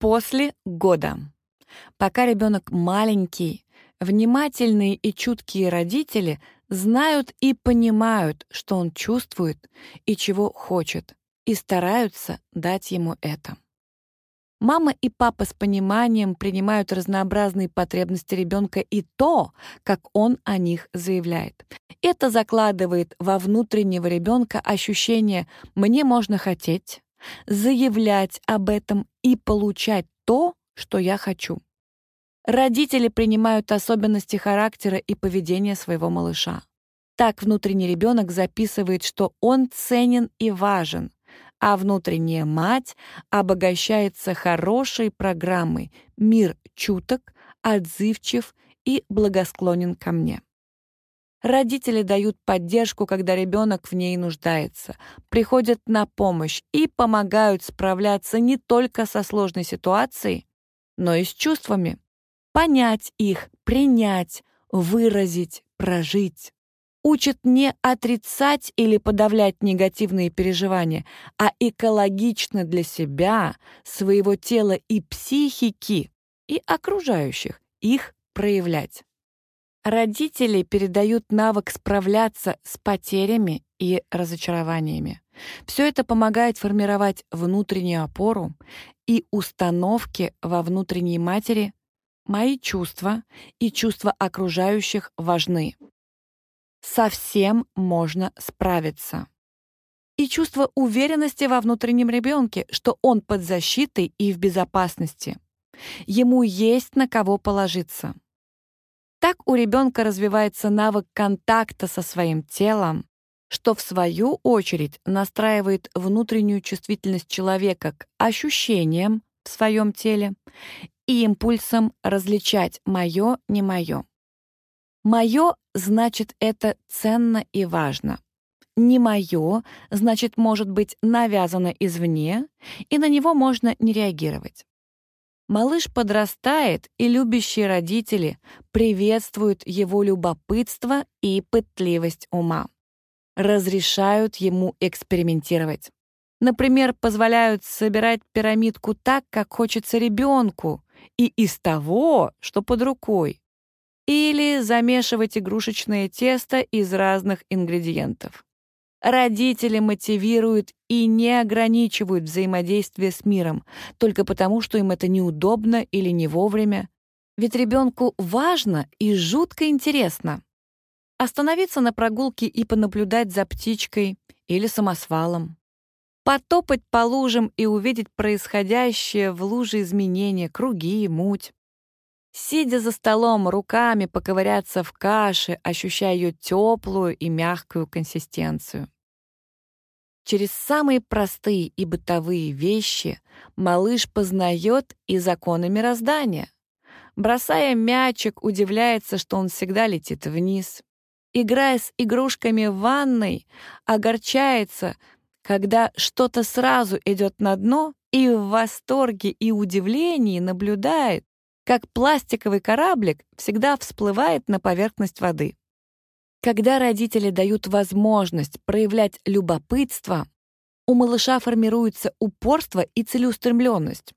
После года. Пока ребенок маленький, внимательные и чуткие родители знают и понимают, что он чувствует и чего хочет, и стараются дать ему это. Мама и папа с пониманием принимают разнообразные потребности ребенка и то, как он о них заявляет. Это закладывает во внутреннего ребенка ощущение «мне можно хотеть», заявлять об этом и получать то, что я хочу. Родители принимают особенности характера и поведения своего малыша. Так внутренний ребенок записывает, что он ценен и важен, а внутренняя мать обогащается хорошей программой «Мир чуток, отзывчив и благосклонен ко мне». Родители дают поддержку, когда ребенок в ней нуждается, приходят на помощь и помогают справляться не только со сложной ситуацией, но и с чувствами. Понять их, принять, выразить, прожить. Учат не отрицать или подавлять негативные переживания, а экологично для себя, своего тела и психики, и окружающих их проявлять. Родители передают навык справляться с потерями и разочарованиями. Все это помогает формировать внутреннюю опору и установки во внутренней матери «мои чувства и чувства окружающих важны». Совсем можно справиться. И чувство уверенности во внутреннем ребенке, что он под защитой и в безопасности. Ему есть на кого положиться. Так у ребенка развивается навык контакта со своим телом, что в свою очередь настраивает внутреннюю чувствительность человека к ощущениям в своем теле и импульсам различать «моё, не моё». «Моё» значит это ценно и важно. «Не моё» значит может быть навязано извне, и на него можно не реагировать. Малыш подрастает, и любящие родители приветствуют его любопытство и пытливость ума. Разрешают ему экспериментировать. Например, позволяют собирать пирамидку так, как хочется ребенку, и из того, что под рукой. Или замешивать игрушечное тесто из разных ингредиентов. Родители мотивируют и не ограничивают взаимодействие с миром только потому, что им это неудобно или не вовремя. Ведь ребенку важно и жутко интересно. Остановиться на прогулке и понаблюдать за птичкой или самосвалом. Потопать по лужам и увидеть происходящее в луже изменения, круги, муть. Сидя за столом, руками поковыряться в каше, ощущая ее теплую и мягкую консистенцию. Через самые простые и бытовые вещи малыш познает и законы мироздания. Бросая мячик, удивляется, что он всегда летит вниз. Играя с игрушками в ванной, огорчается, когда что-то сразу идет на дно и в восторге и удивлении наблюдает, как пластиковый кораблик всегда всплывает на поверхность воды. Когда родители дают возможность проявлять любопытство, у малыша формируется упорство и целеустремленность.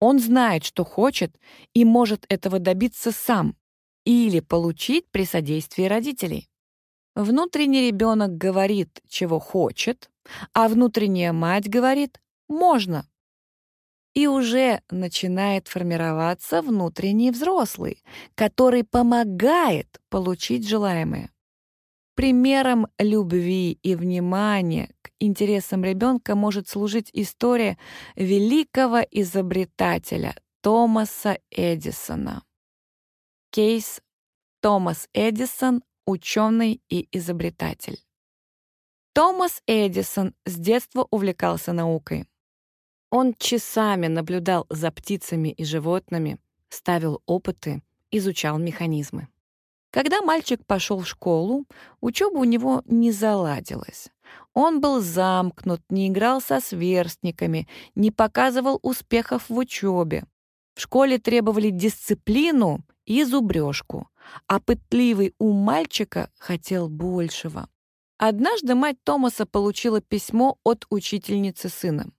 Он знает, что хочет, и может этого добиться сам или получить при содействии родителей. Внутренний ребенок говорит, чего хочет, а внутренняя мать говорит «можно». И уже начинает формироваться внутренний взрослый, который помогает получить желаемое. Примером любви и внимания к интересам ребенка может служить история великого изобретателя Томаса Эдисона. Кейс Томас Эдисон — ученый и изобретатель. Томас Эдисон с детства увлекался наукой. Он часами наблюдал за птицами и животными, ставил опыты, изучал механизмы. Когда мальчик пошел в школу, учеба у него не заладилась. Он был замкнут, не играл со сверстниками, не показывал успехов в учебе. В школе требовали дисциплину и зубрежку, а пытливый ум мальчика хотел большего. Однажды мать Томаса получила письмо от учительницы сына.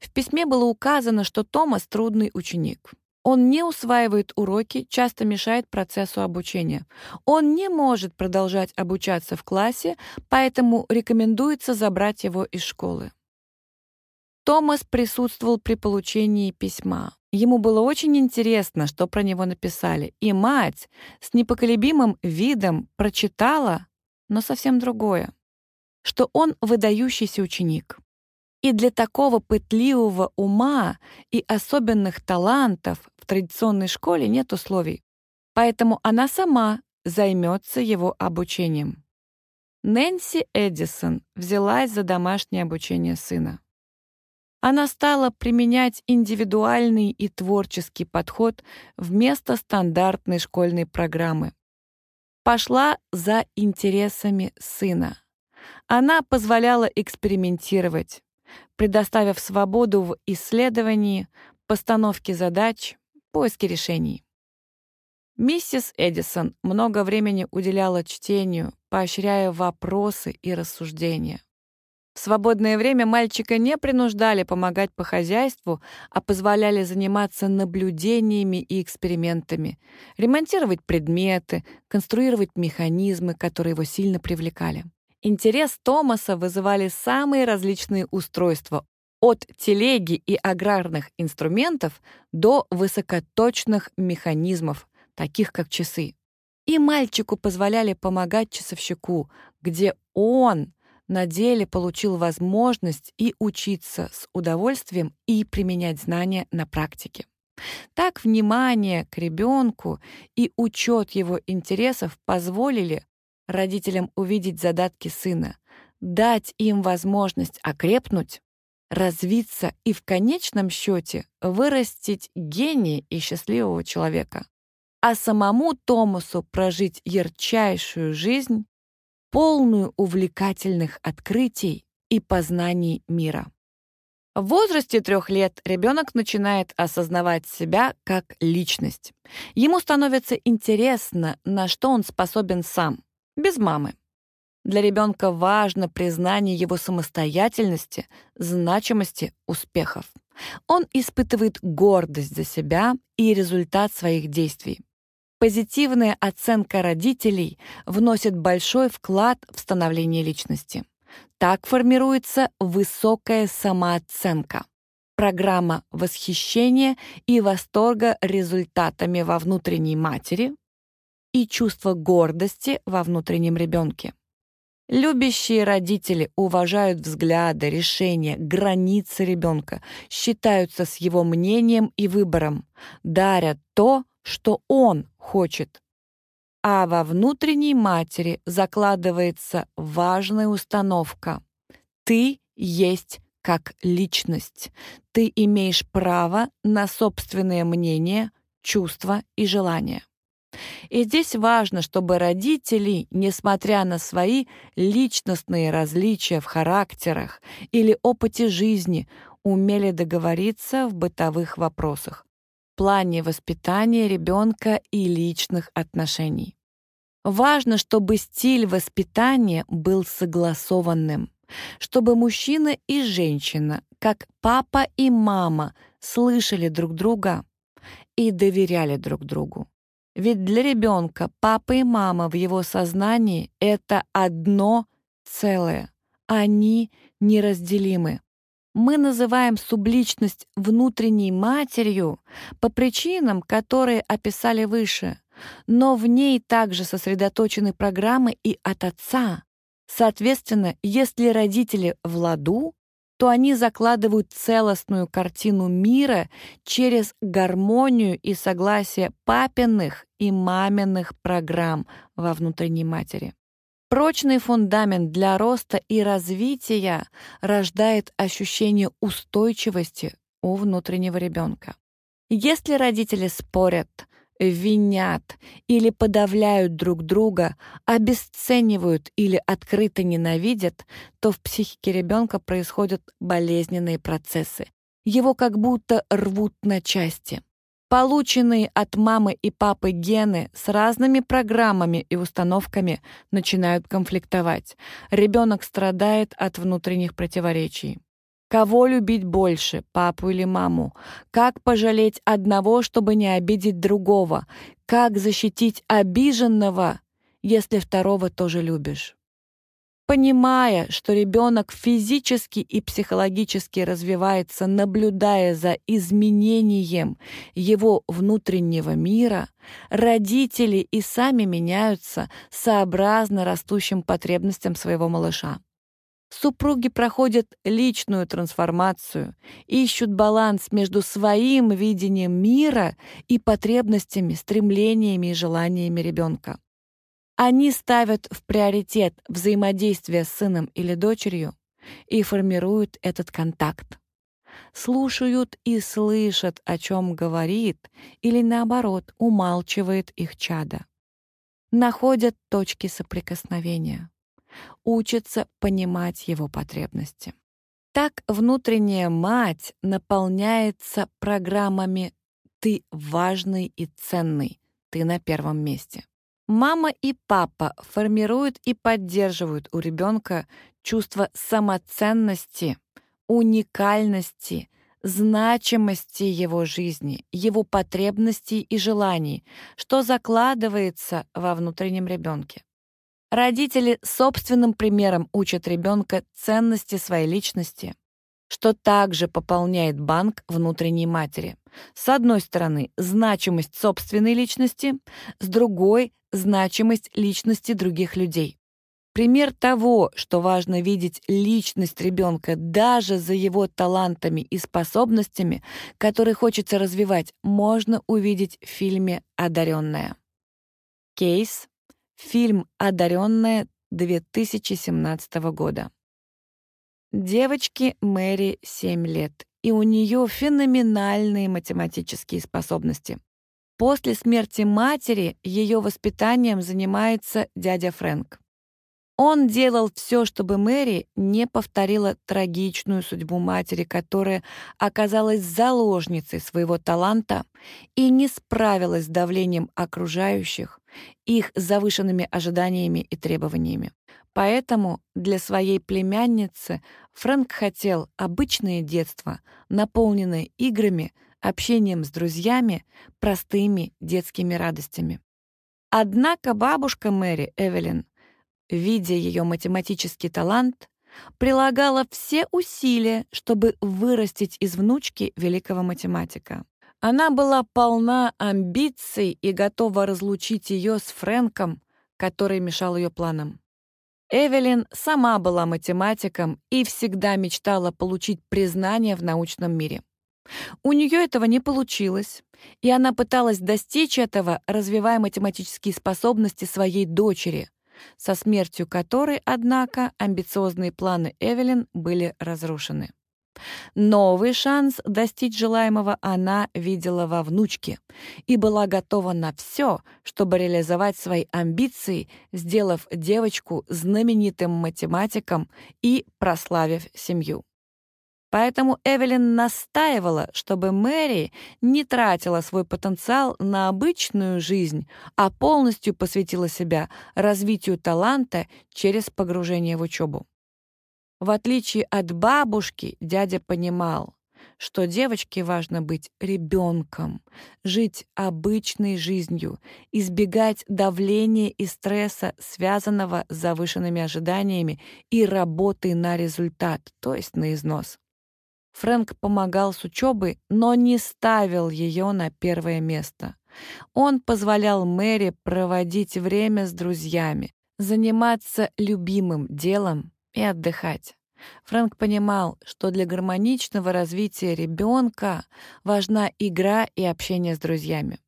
В письме было указано, что Томас трудный ученик. Он не усваивает уроки, часто мешает процессу обучения. Он не может продолжать обучаться в классе, поэтому рекомендуется забрать его из школы. Томас присутствовал при получении письма. Ему было очень интересно, что про него написали, и мать с непоколебимым видом прочитала, но совсем другое, что он выдающийся ученик. И для такого пытливого ума и особенных талантов в традиционной школе нет условий. Поэтому она сама займется его обучением. Нэнси Эдисон взялась за домашнее обучение сына. Она стала применять индивидуальный и творческий подход вместо стандартной школьной программы. Пошла за интересами сына. Она позволяла экспериментировать, предоставив свободу в исследовании, постановке задач, поиске решений. Миссис Эдисон много времени уделяла чтению, поощряя вопросы и рассуждения. В свободное время мальчика не принуждали помогать по хозяйству, а позволяли заниматься наблюдениями и экспериментами, ремонтировать предметы, конструировать механизмы, которые его сильно привлекали. Интерес Томаса вызывали самые различные устройства, от телеги и аграрных инструментов до высокоточных механизмов, таких как часы. И мальчику позволяли помогать часовщику, где он на деле получил возможность и учиться с удовольствием и применять знания на практике. Так внимание к ребенку и учет его интересов позволили родителям увидеть задатки сына, дать им возможность окрепнуть, развиться и в конечном счете вырастить гения и счастливого человека, а самому Томасу прожить ярчайшую жизнь, полную увлекательных открытий и познаний мира. В возрасте трех лет ребенок начинает осознавать себя как личность. Ему становится интересно, на что он способен сам, без мамы. Для ребенка важно признание его самостоятельности, значимости, успехов. Он испытывает гордость за себя и результат своих действий. Позитивная оценка родителей вносит большой вклад в становление личности. Так формируется высокая самооценка. Программа восхищения и восторга результатами во внутренней матери, и чувство гордости во внутреннем ребенке. Любящие родители уважают взгляды, решения, границы ребенка, считаются с его мнением и выбором, дарят то, что он хочет. А во внутренней матери закладывается важная установка. Ты есть как личность. Ты имеешь право на собственное мнение, чувства и желания. И здесь важно, чтобы родители, несмотря на свои личностные различия в характерах или опыте жизни, умели договориться в бытовых вопросах, в плане воспитания ребенка и личных отношений. Важно, чтобы стиль воспитания был согласованным, чтобы мужчина и женщина, как папа и мама, слышали друг друга и доверяли друг другу. Ведь для ребенка папа и мама в его сознании — это одно целое. Они неразделимы. Мы называем субличность внутренней матерью по причинам, которые описали выше, но в ней также сосредоточены программы и от отца. Соответственно, если родители в ладу, то они закладывают целостную картину мира через гармонию и согласие папиных и маминых программ во внутренней матери. Прочный фундамент для роста и развития рождает ощущение устойчивости у внутреннего ребенка. Если родители спорят, винят или подавляют друг друга, обесценивают или открыто ненавидят, то в психике ребенка происходят болезненные процессы. Его как будто рвут на части. Полученные от мамы и папы гены с разными программами и установками начинают конфликтовать. Ребенок страдает от внутренних противоречий. Кого любить больше, папу или маму? Как пожалеть одного, чтобы не обидеть другого? Как защитить обиженного, если второго тоже любишь? Понимая, что ребенок физически и психологически развивается, наблюдая за изменением его внутреннего мира, родители и сами меняются сообразно растущим потребностям своего малыша. Супруги проходят личную трансформацию, ищут баланс между своим видением мира и потребностями, стремлениями и желаниями ребенка. Они ставят в приоритет взаимодействие с сыном или дочерью и формируют этот контакт. Слушают и слышат, о чем говорит, или наоборот, умалчивает их чадо. Находят точки соприкосновения. Учатся понимать его потребности. Так внутренняя мать наполняется программами «ты важный и ценный», «ты на первом месте». Мама и папа формируют и поддерживают у ребенка чувство самоценности, уникальности, значимости его жизни, его потребностей и желаний, что закладывается во внутреннем ребенке. Родители собственным примером учат ребенка ценности своей личности, что также пополняет банк внутренней матери. С одной стороны, значимость собственной личности, с другой значимость личности других людей. Пример того, что важно видеть личность ребенка даже за его талантами и способностями, которые хочется развивать, можно увидеть в фильме «Одаренная». Кейс. Фильм «Одаренная» 2017 года. Девочке Мэри 7 лет, и у нее феноменальные математические способности. После смерти матери ее воспитанием занимается дядя Фрэнк. Он делал все, чтобы Мэри не повторила трагичную судьбу матери, которая оказалась заложницей своего таланта и не справилась с давлением окружающих, их завышенными ожиданиями и требованиями. Поэтому для своей племянницы Фрэнк хотел обычное детство, наполненное играми, общением с друзьями, простыми детскими радостями. Однако бабушка Мэри, Эвелин, видя ее математический талант, прилагала все усилия, чтобы вырастить из внучки великого математика. Она была полна амбиций и готова разлучить ее с Фрэнком, который мешал ее планам. Эвелин сама была математиком и всегда мечтала получить признание в научном мире. У нее этого не получилось, и она пыталась достичь этого, развивая математические способности своей дочери, со смертью которой, однако, амбициозные планы Эвелин были разрушены. Новый шанс достичь желаемого она видела во внучке и была готова на все, чтобы реализовать свои амбиции, сделав девочку знаменитым математиком и прославив семью. Поэтому Эвелин настаивала, чтобы Мэри не тратила свой потенциал на обычную жизнь, а полностью посвятила себя развитию таланта через погружение в учебу. В отличие от бабушки, дядя понимал, что девочке важно быть ребенком, жить обычной жизнью, избегать давления и стресса, связанного с завышенными ожиданиями и работой на результат, то есть на износ. Фрэнк помогал с учебой, но не ставил ее на первое место. Он позволял Мэри проводить время с друзьями, заниматься любимым делом и отдыхать. Фрэнк понимал, что для гармоничного развития ребенка важна игра и общение с друзьями.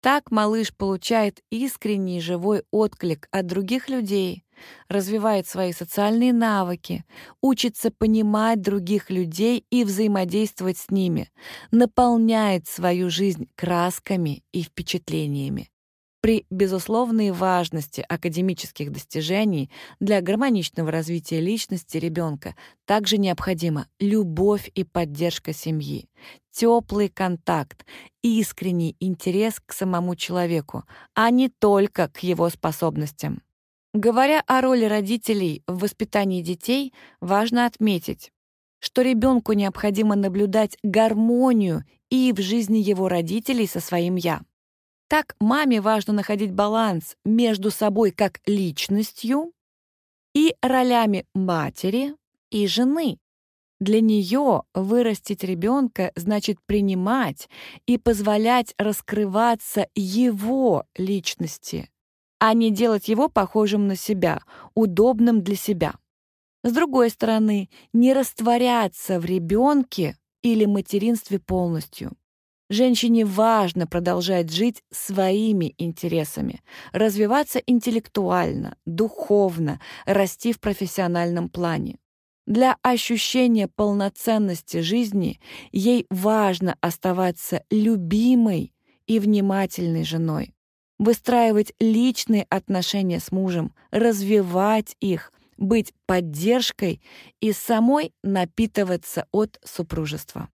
Так малыш получает искренний живой отклик от других людей, развивает свои социальные навыки, учится понимать других людей и взаимодействовать с ними, наполняет свою жизнь красками и впечатлениями. При безусловной важности академических достижений для гармоничного развития личности ребенка также необходима любовь и поддержка семьи, теплый контакт, искренний интерес к самому человеку, а не только к его способностям. Говоря о роли родителей в воспитании детей, важно отметить, что ребенку необходимо наблюдать гармонию и в жизни его родителей со своим «я». Так маме важно находить баланс между собой как личностью и ролями матери и жены. Для нее вырастить ребенка значит принимать и позволять раскрываться его личности, а не делать его похожим на себя, удобным для себя. С другой стороны, не растворяться в ребенке или материнстве полностью. Женщине важно продолжать жить своими интересами, развиваться интеллектуально, духовно, расти в профессиональном плане. Для ощущения полноценности жизни ей важно оставаться любимой и внимательной женой, выстраивать личные отношения с мужем, развивать их, быть поддержкой и самой напитываться от супружества.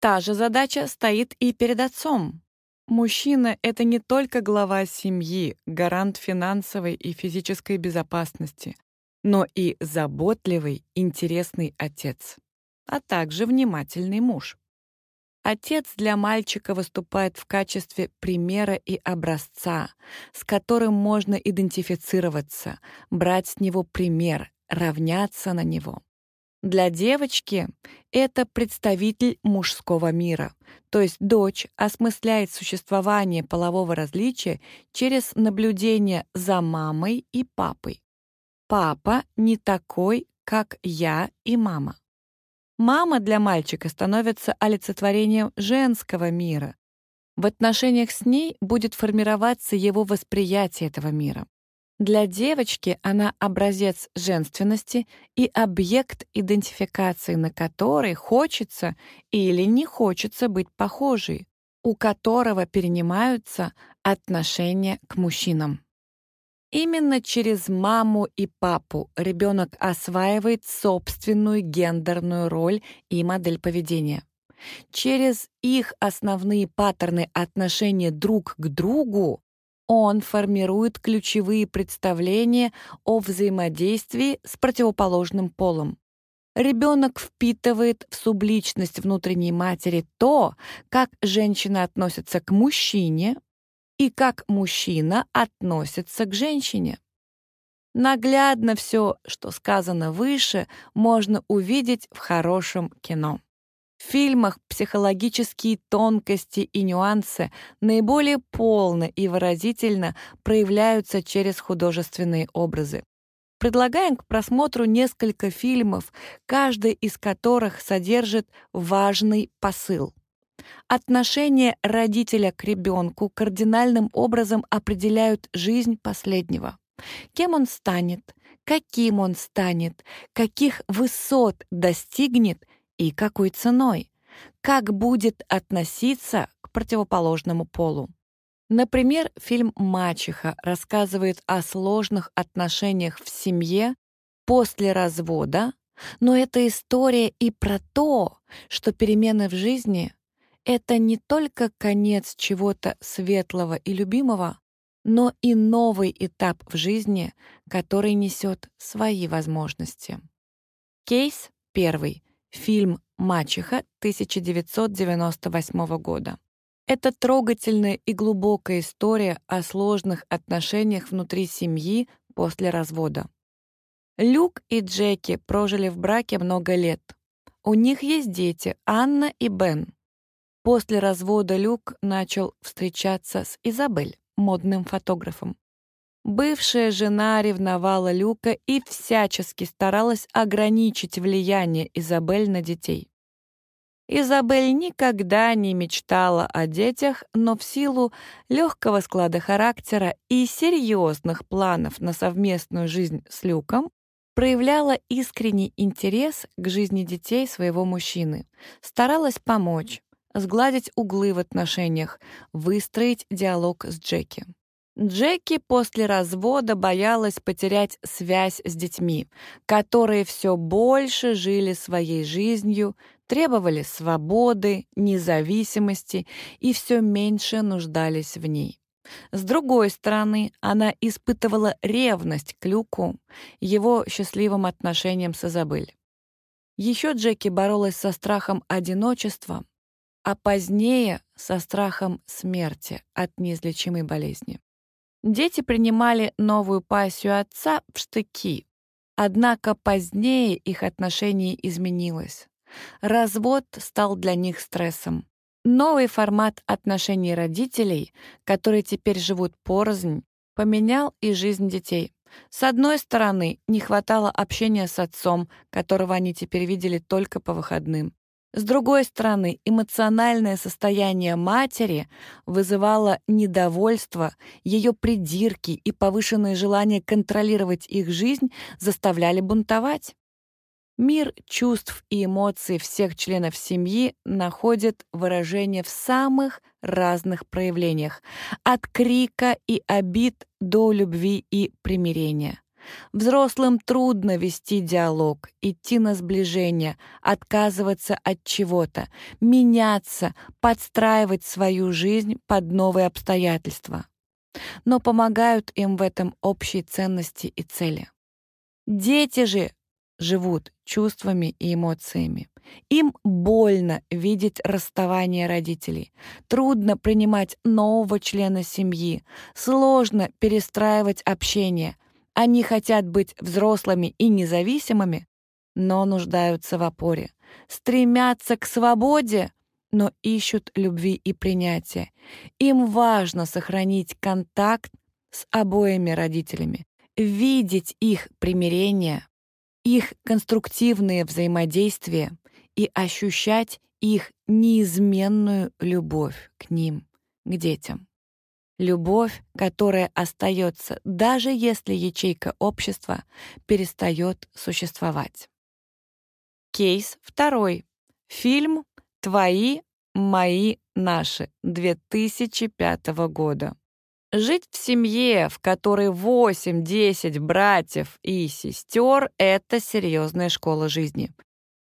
Та же задача стоит и перед отцом. Мужчина — это не только глава семьи, гарант финансовой и физической безопасности, но и заботливый, интересный отец, а также внимательный муж. Отец для мальчика выступает в качестве примера и образца, с которым можно идентифицироваться, брать с него пример, равняться на него. Для девочки это представитель мужского мира, то есть дочь осмысляет существование полового различия через наблюдение за мамой и папой. Папа не такой, как я и мама. Мама для мальчика становится олицетворением женского мира. В отношениях с ней будет формироваться его восприятие этого мира. Для девочки она образец женственности и объект идентификации, на который хочется или не хочется быть похожей, у которого перенимаются отношения к мужчинам. Именно через маму и папу ребенок осваивает собственную гендерную роль и модель поведения. Через их основные паттерны отношения друг к другу он формирует ключевые представления о взаимодействии с противоположным полом. Ребенок впитывает в субличность внутренней матери то, как женщина относится к мужчине и как мужчина относится к женщине. Наглядно все, что сказано выше, можно увидеть в хорошем кино. В фильмах психологические тонкости и нюансы наиболее полно и выразительно проявляются через художественные образы. Предлагаем к просмотру несколько фильмов, каждый из которых содержит важный посыл. Отношения родителя к ребенку кардинальным образом определяют жизнь последнего. Кем он станет, каким он станет, каких высот достигнет и какой ценой, как будет относиться к противоположному полу. Например, фильм «Мачеха» рассказывает о сложных отношениях в семье после развода, но это история и про то, что перемены в жизни — это не только конец чего-то светлого и любимого, но и новый этап в жизни, который несет свои возможности. Кейс первый. Фильм «Мачеха» 1998 года. Это трогательная и глубокая история о сложных отношениях внутри семьи после развода. Люк и Джеки прожили в браке много лет. У них есть дети Анна и Бен. После развода Люк начал встречаться с Изабель, модным фотографом. Бывшая жена ревновала Люка и всячески старалась ограничить влияние Изабель на детей. Изабель никогда не мечтала о детях, но в силу легкого склада характера и серьезных планов на совместную жизнь с Люком проявляла искренний интерес к жизни детей своего мужчины, старалась помочь, сгладить углы в отношениях, выстроить диалог с Джеки. Джеки после развода боялась потерять связь с детьми, которые все больше жили своей жизнью, требовали свободы, независимости и все меньше нуждались в ней. С другой стороны, она испытывала ревность к Люку, его счастливым отношениям с Изабель. Еще Джеки боролась со страхом одиночества, а позднее со страхом смерти от неизлечимой болезни. Дети принимали новую пассию отца в штыки, однако позднее их отношение изменилось. Развод стал для них стрессом. Новый формат отношений родителей, которые теперь живут порознь, поменял и жизнь детей. С одной стороны, не хватало общения с отцом, которого они теперь видели только по выходным. С другой стороны, эмоциональное состояние матери вызывало недовольство, ее придирки и повышенное желание контролировать их жизнь заставляли бунтовать. Мир чувств и эмоций всех членов семьи находит выражение в самых разных проявлениях, от крика и обид до любви и примирения. Взрослым трудно вести диалог, идти на сближение, отказываться от чего-то, меняться, подстраивать свою жизнь под новые обстоятельства. Но помогают им в этом общие ценности и цели. Дети же живут чувствами и эмоциями. Им больно видеть расставание родителей. Трудно принимать нового члена семьи. Сложно перестраивать общение. Они хотят быть взрослыми и независимыми, но нуждаются в опоре. Стремятся к свободе, но ищут любви и принятия. Им важно сохранить контакт с обоими родителями, видеть их примирение, их конструктивные взаимодействия и ощущать их неизменную любовь к ним, к детям. Любовь, которая остается, даже если ячейка общества перестает существовать. Кейс второй. Фильм «Твои, мои, наши» 2005 года. Жить в семье, в которой 8-10 братьев и сестер — это серьезная школа жизни.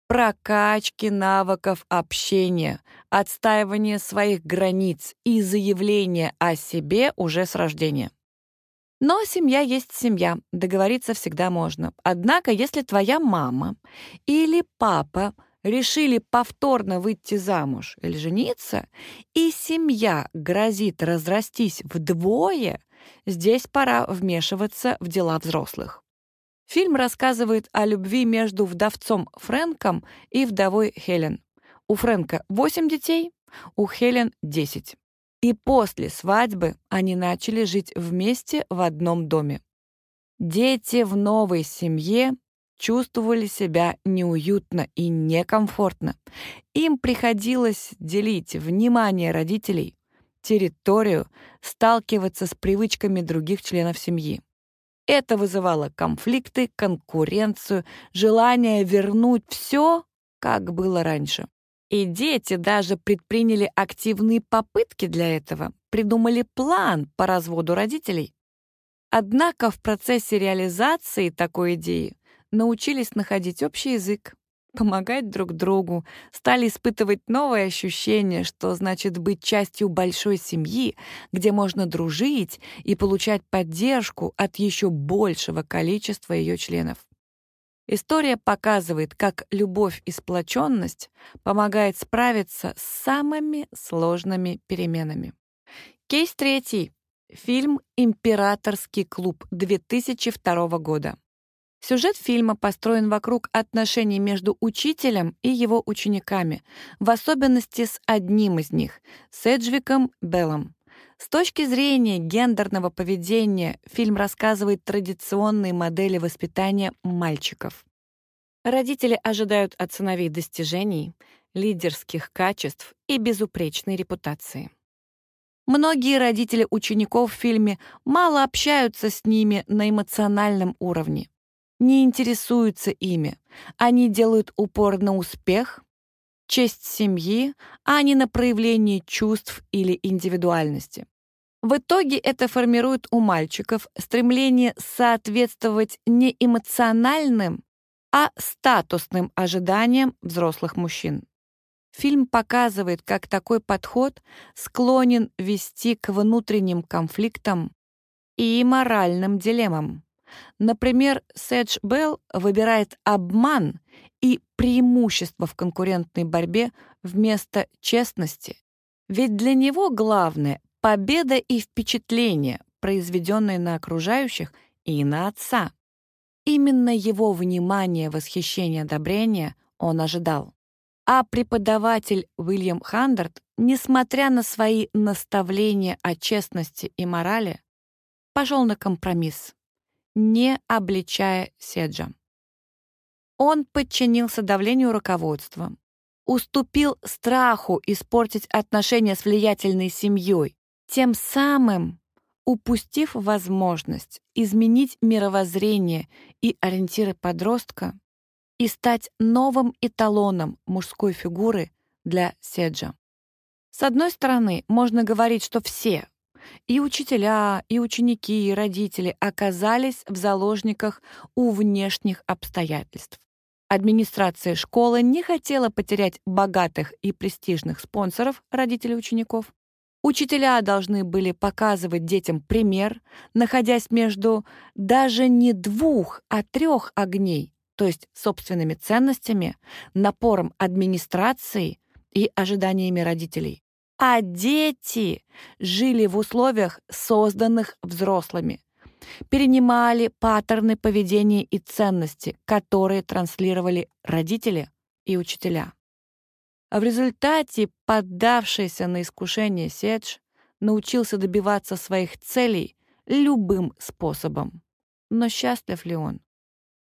Прокачки навыков общения, отстаивание своих границ и заявление о себе уже с рождения. Но семья есть семья, договориться всегда можно. Однако, если твоя мама или папа решили повторно выйти замуж или жениться, и семья грозит разрастись вдвое, здесь пора вмешиваться в дела взрослых. Фильм рассказывает о любви между вдовцом Фрэнком и вдовой Хелен. У Фрэнка 8 детей, у Хелен 10. И после свадьбы они начали жить вместе в одном доме. Дети в новой семье чувствовали себя неуютно и некомфортно. Им приходилось делить внимание родителей, территорию, сталкиваться с привычками других членов семьи. Это вызывало конфликты, конкуренцию, желание вернуть все, как было раньше. И дети даже предприняли активные попытки для этого, придумали план по разводу родителей. Однако в процессе реализации такой идеи научились находить общий язык, помогать друг другу, стали испытывать новые ощущения, что значит быть частью большой семьи, где можно дружить и получать поддержку от еще большего количества ее членов. История показывает, как любовь и сплоченность помогает справиться с самыми сложными переменами. Кейс третий. Фильм «Императорский клуб» 2002 года. Сюжет фильма построен вокруг отношений между учителем и его учениками, в особенности с одним из них — с Эджвиком Беллом. С точки зрения гендерного поведения фильм рассказывает традиционные модели воспитания мальчиков. Родители ожидают от сыновей достижений, лидерских качеств и безупречной репутации. Многие родители учеников в фильме мало общаются с ними на эмоциональном уровне не интересуются ими. Они делают упор на успех, честь семьи, а не на проявление чувств или индивидуальности. В итоге это формирует у мальчиков стремление соответствовать не эмоциональным, а статусным ожиданиям взрослых мужчин. Фильм показывает, как такой подход склонен вести к внутренним конфликтам и моральным дилеммам. Например, Сэдж Белл выбирает обман и преимущество в конкурентной борьбе вместо честности. Ведь для него главное — победа и впечатление, произведенные на окружающих и на отца. Именно его внимание, восхищение, одобрение он ожидал. А преподаватель Уильям Хандард, несмотря на свои наставления о честности и морали, пошел на компромисс, не обличая Седжа. Он подчинился давлению руководства, уступил страху испортить отношения с влиятельной семьей, тем самым упустив возможность изменить мировоззрение и ориентиры подростка и стать новым эталоном мужской фигуры для Седжа. С одной стороны, можно говорить, что все, и учителя, и ученики, и родители оказались в заложниках у внешних обстоятельств. Администрация школы не хотела потерять богатых и престижных спонсоров родителей учеников. Учителя должны были показывать детям пример, находясь между даже не двух, а трех огней, то есть собственными ценностями, напором администрации и ожиданиями родителей. А дети жили в условиях, созданных взрослыми, перенимали паттерны поведения и ценности, которые транслировали родители и учителя. А в результате поддавшийся на искушение Седж научился добиваться своих целей любым способом. Но счастлив ли он?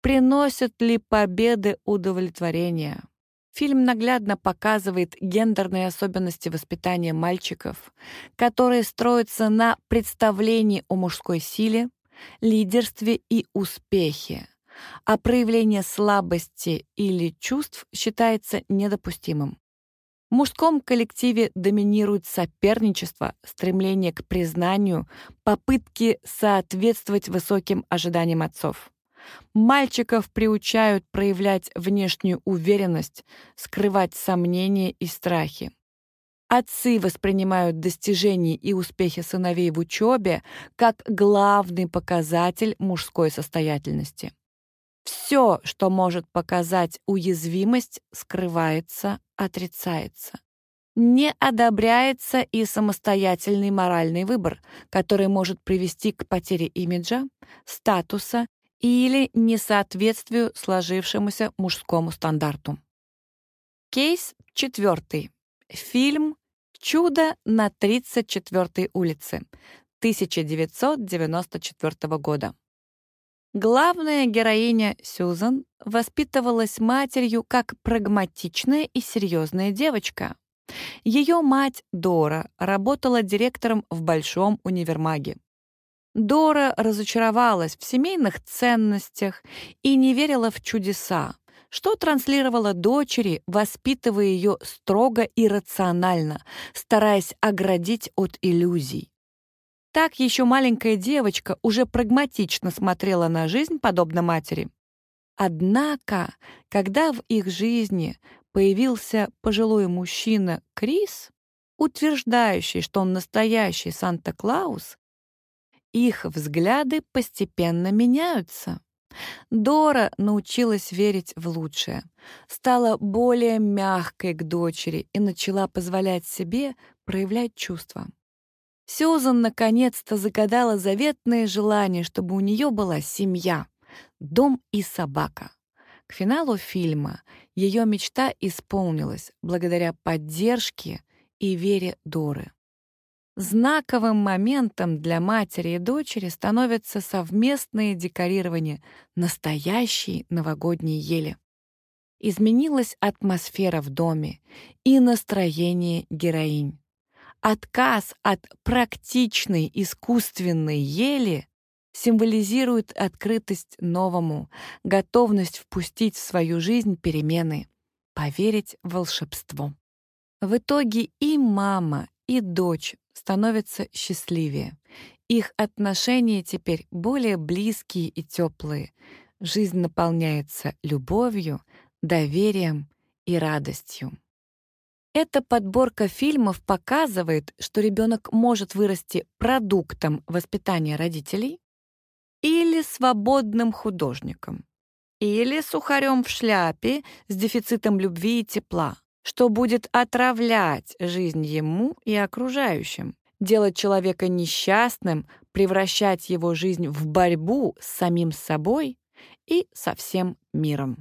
Приносят ли победы удовлетворения? Фильм наглядно показывает гендерные особенности воспитания мальчиков, которые строятся на представлении о мужской силе, лидерстве и успехе, а проявление слабости или чувств считается недопустимым. В мужском коллективе доминирует соперничество, стремление к признанию, попытки соответствовать высоким ожиданиям отцов. Мальчиков приучают проявлять внешнюю уверенность, скрывать сомнения и страхи. Отцы воспринимают достижения и успехи сыновей в учебе как главный показатель мужской состоятельности. Все, что может показать уязвимость, скрывается, отрицается. Не одобряется и самостоятельный моральный выбор, который может привести к потере имиджа, статуса или несоответствию сложившемуся мужскому стандарту. Кейс четвертый. Фильм «Чудо на 34-й улице» 1994 года. Главная героиня Сьюзан воспитывалась матерью как прагматичная и серьезная девочка. Ее мать Дора работала директором в большом универмаге. Дора разочаровалась в семейных ценностях и не верила в чудеса, что транслировала дочери, воспитывая ее строго и рационально, стараясь оградить от иллюзий. Так еще маленькая девочка уже прагматично смотрела на жизнь, подобно матери. Однако, когда в их жизни появился пожилой мужчина Крис, утверждающий, что он настоящий Санта-Клаус, их взгляды постепенно меняются. Дора научилась верить в лучшее, стала более мягкой к дочери и начала позволять себе проявлять чувства. Сюзан наконец-то загадала заветное желание, чтобы у нее была семья, дом и собака. К финалу фильма ее мечта исполнилась благодаря поддержке и вере Доры. Знаковым моментом для матери и дочери становится совместное декорирование настоящей новогодней ели. Изменилась атмосфера в доме и настроение героинь. Отказ от практичной искусственной ели символизирует открытость новому, готовность впустить в свою жизнь перемены, поверить в волшебство. В итоге и мама, и дочь становятся счастливее. Их отношения теперь более близкие и теплые. Жизнь наполняется любовью, доверием и радостью. Эта подборка фильмов показывает, что ребенок может вырасти продуктом воспитания родителей или свободным художником. или сухарем в шляпе с дефицитом любви и тепла, что будет отравлять жизнь ему и окружающим, делать человека несчастным, превращать его жизнь в борьбу с самим собой и со всем миром.